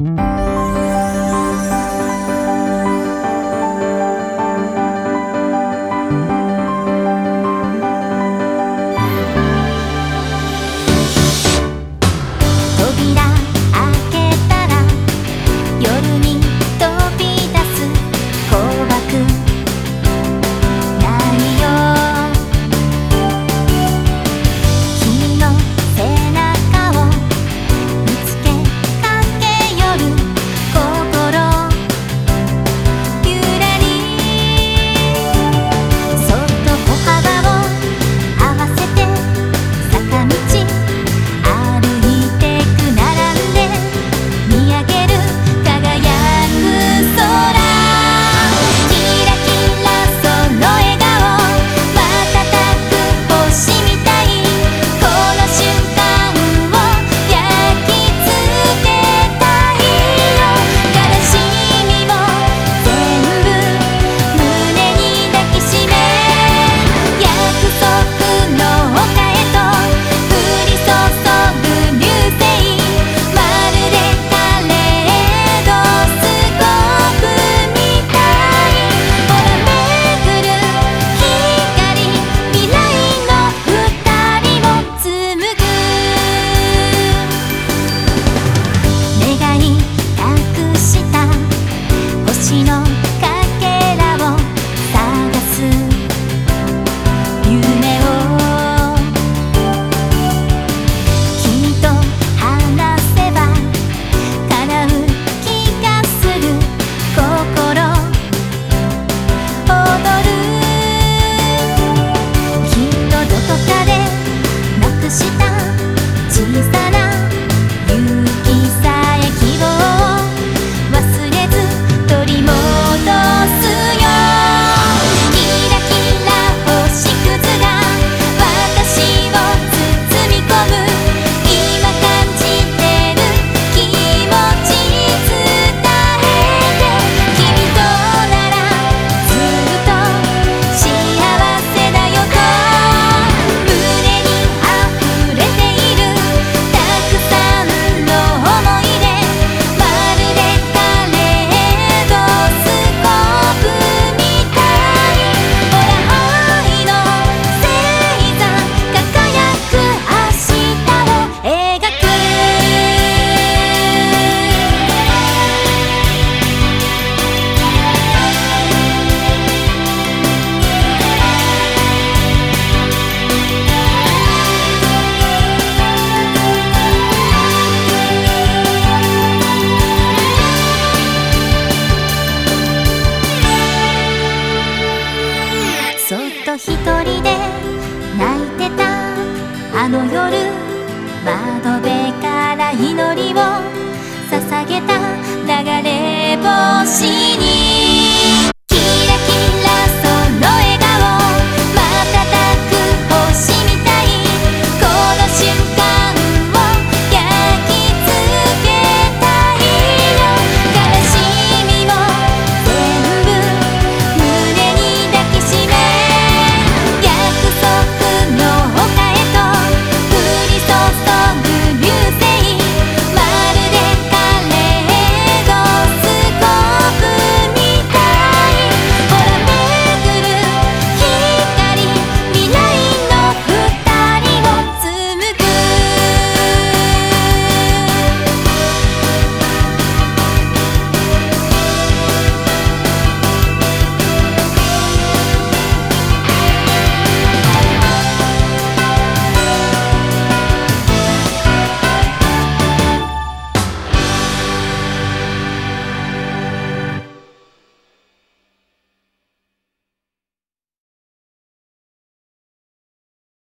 Música あの夜窓辺から祈りを捧げた流れ星に